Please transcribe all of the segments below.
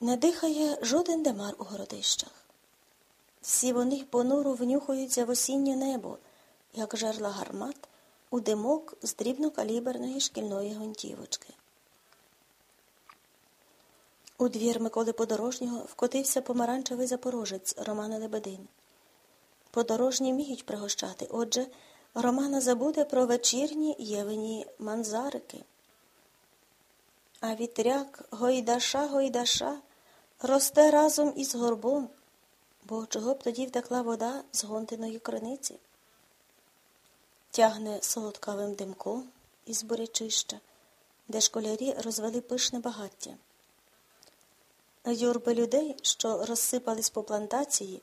Не дихає жоден демар у городищах. Всі вони понуро внюхуються в осіннє небо, як жерла гармат у димок з дрібнокаліберної шкільної гвинтівочки. У двір Миколи Подорожнього вкотився помаранчевий запорожець Романа Лебедин. Подорожні вміють пригощати, отже, Романа забуде про вечірні євені манзарики. А вітряк гойдаша, гойдаша росте разом із горбом, бо чого б тоді втекла вода з гонтиної криниці? Тягне солодкавим димком із бурячища, де школярі розвели пишне багаття. Юрби людей, що розсипались по плантації,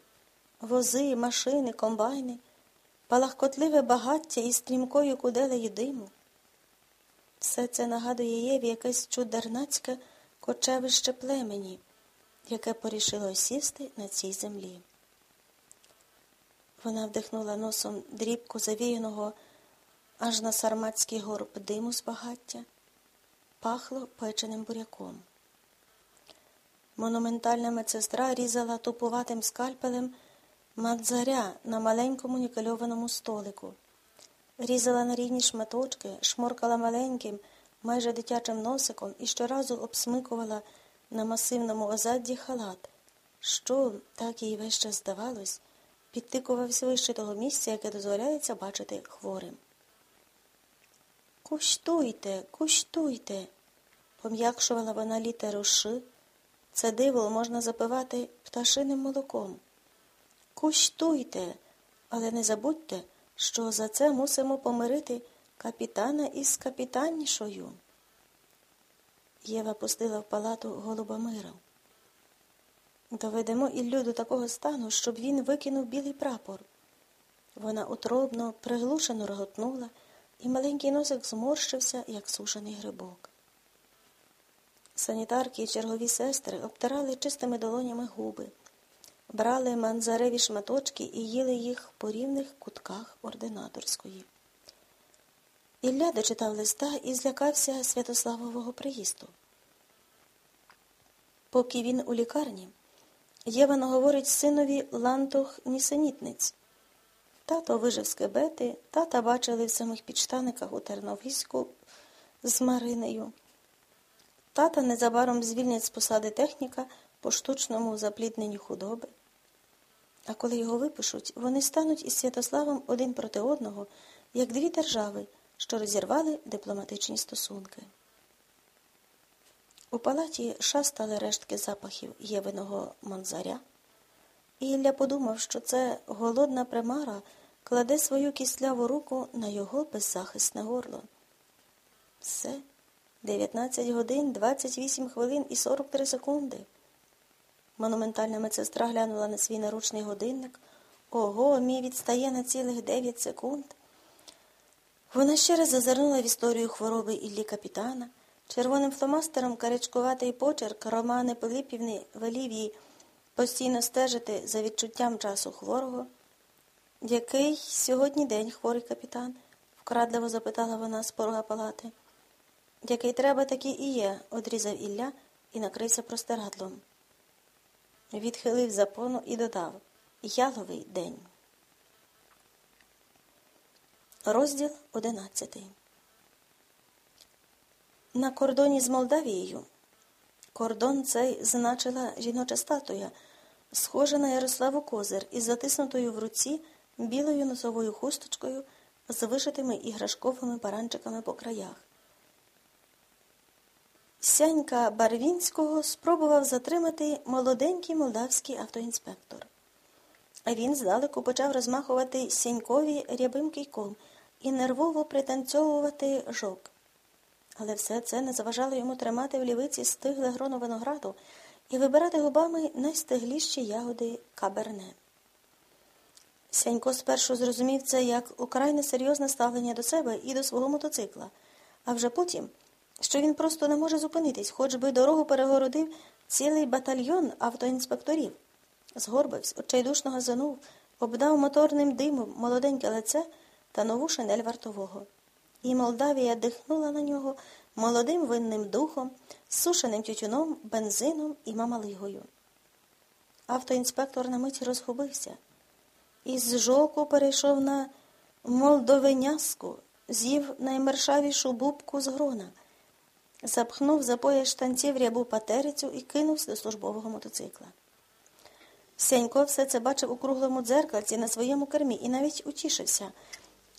вози, машини, комбайни, палахкотливе багаття із стрімкою куделею диму. Все це нагадує Єві якесь чудернацьке кочевище племені, яке порішило осісти на цій землі. Вона вдихнула носом дрібку завіяного аж на сарматський горб диму з багаття, пахло печеним буряком. Монументальна медсестра різала тупуватим скальпелем мадзаря на маленькому нікельованому столику. Різала на рівні шматочки, шморкала маленьким, майже дитячим носиком і щоразу обсмикувала на масивному озадді халат, що, так їй весь час здавалось, підтикувався вище того місця, яке дозволяється бачити хворим. Куштуйте, куштуйте, пом'якшувала вона літеру Ш. Це диво можна запивати пташиним молоком. Куштуйте, але не забудьте, що за це мусимо помирити капітана із капітаннішою. Єва пустила в палату голуба мира. Доведемо Іллю до такого стану, щоб він викинув білий прапор. Вона утробно, приглушено реготнула, і маленький носик зморщився, як сушений грибок. Санітарки і чергові сестри обтирали чистими долонями губи, брали манзареві шматочки і їли їх по рівних кутках ординаторської. Ілля дочитав листа і злякався Святославового приїзду. Поки він у лікарні, Євана говорить синові лантух нісенітниць. Тато вижив з кебети, тата бачили в самих підштаниках у Терновиську з Маринею. Тата незабаром звільнять з посади техніка по штучному заплідненню худоби. А коли його випишуть, вони стануть із Святославом один проти одного, як дві держави, що розірвали дипломатичні стосунки. У палаті шастали рештки запахів євиного манзаря, і Ілля подумав, що це голодна примара кладе свою кисляву руку на його беззахисне горло. Все. 19 годин, 28 хвилин і 43 секунди. Монументальна медсестра глянула на свій наручний годинник. Ого, мій відстає на цілих 9 секунд. Вона ще раз зазирнула в історію хвороби Іллі капітана. Червоним фломастером карячкуватий почерк Романи Пилипівни велів їй постійно стежити за відчуттям часу хворого. Який сьогодні день хворий капітан? вкрадливо запитала вона з порога палати. Який треба, такий і є, одрізав Ілля і накрився простирадлом. Відхилив запону і додав Яловий день. Розділ одинадцятий. На кордоні з Молдавією. Кордон цей значила жіноча статуя, схожа на Ярославу Козир із затиснутою в руці білою носовою хусточкою з вишитими іграшковими баранчиками по краях. Сянька Барвінського спробував затримати молоденький молдавський автоінспектор. Він здалеку почав розмахувати сінькові рябим кийком і нервово пританцьовувати жок. Але все це не заважало йому тримати в лівиці стигле гроно винограду і вибирати губами найстигліші ягоди каберне. Сянько спершу зрозумів це як украй несерйозне ставлення до себе і до свого мотоцикла, а вже потім що він просто не може зупинитись, хоч би дорогу перегородив цілий батальйон автоінспекторів. Згорбився, отчайдушно газанув, обдав моторним димом молоденьке лице та нову шинель вартового. І Молдавія дихнула на нього молодим винним духом, сушеним тютюном, бензином і мамалигою. Автоінспектор на мить розгубився. Із жоку перейшов на молдовиняску, з'їв наймершавішу бубку з грона, запхнув за пояс штанців рябу патерицю і кинувся до службового мотоцикла. Сенько все це бачив у круглому дзеркальці на своєму кермі і навіть утішився.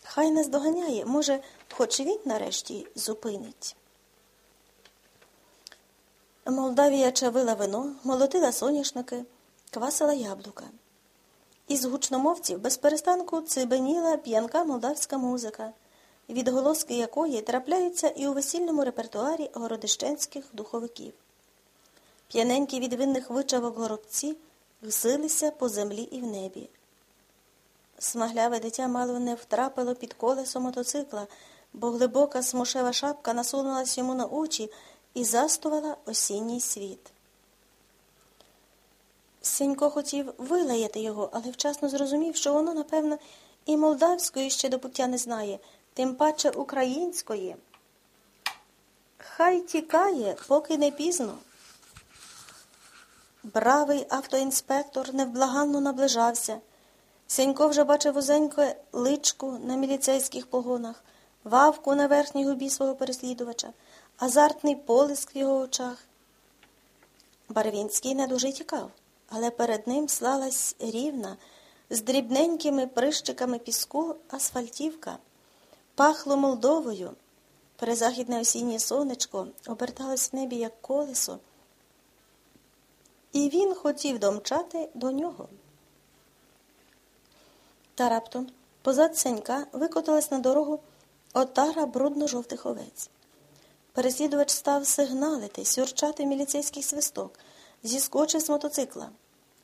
Хай не здоганяє, може, хоч він нарешті зупинить. Молдавія чавила вино, молотила соняшники, квасила яблука. Із гучномовців без перестанку цибеніла п'янка молдавська музика, відголоски якої трапляються і у весільному репертуарі городищенських духовиків. П'яненькі від винних вичавок горобці гсилися по землі і в небі. Смагляве дитя мало не втрапило під колесо мотоцикла, бо глибока смушева шапка насунулась йому на очі і застувала осінній світ. Сенько хотів вилаяти його, але вчасно зрозумів, що воно, напевно, і молдавської ще до пуття не знає, тим паче української. Хай тікає, поки не пізно. Бравий автоінспектор невблаганно наближався. Сенько вже бачив вузеньке личку на міліцейських погонах, вавку на верхній губі свого переслідувача, азартний полиск в його очах. Барвінський не дуже тікав, але перед ним слалась рівна, з дрібненькими прищиками піску асфальтівка, пахло Молдовою. Перезахідне осіннє сонечко оберталось в небі, як колесо, і він хотів домчати до нього. Та раптом позад сенька викотилась на дорогу отара брудно-жовтих овець. Переслідувач став сигналити, сюрчати міліцейський свисток, зіскочив з мотоцикла,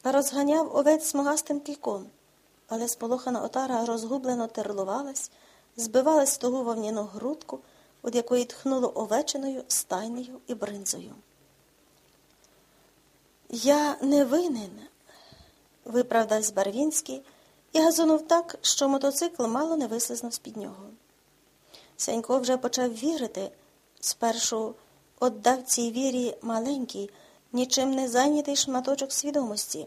розганяв овець смугастим кійком, але сполохана отара розгублено терлувалась, збивалась в тугу вовняну грудку, від якої тхнуло овечиною, стайнею і бринзою. Я не винен, виправдався Барвінський і газонув так, що мотоцикл мало не вислизнув з-під нього. Сенько вже почав вірити, спершу отдав цій вірі маленький, нічим не зайнятий шматочок свідомості.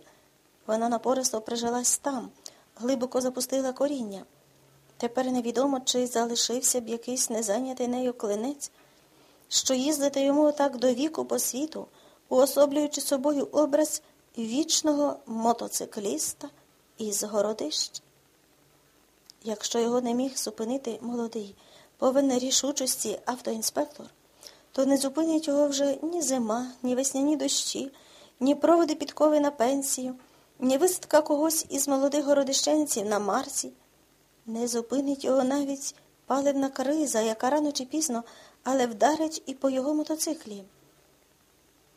Вона напористо прижилась там, глибоко запустила коріння. Тепер невідомо, чи залишився б якийсь незайнятий нею клинець, що їздити йому так до віку по світу, уособлюючи собою образ вічного мотоцикліста із городищ. Якщо його не міг зупинити молодий, повинен рішучості автоінспектор, то не зупинять його вже ні зима, ні весняні дощі, ні проводи підкови на пенсію, ні висадка когось із молодих городищенців на Марсі. Не зупинить його навіть паливна криза, яка рано чи пізно, але вдарить і по його мотоциклі.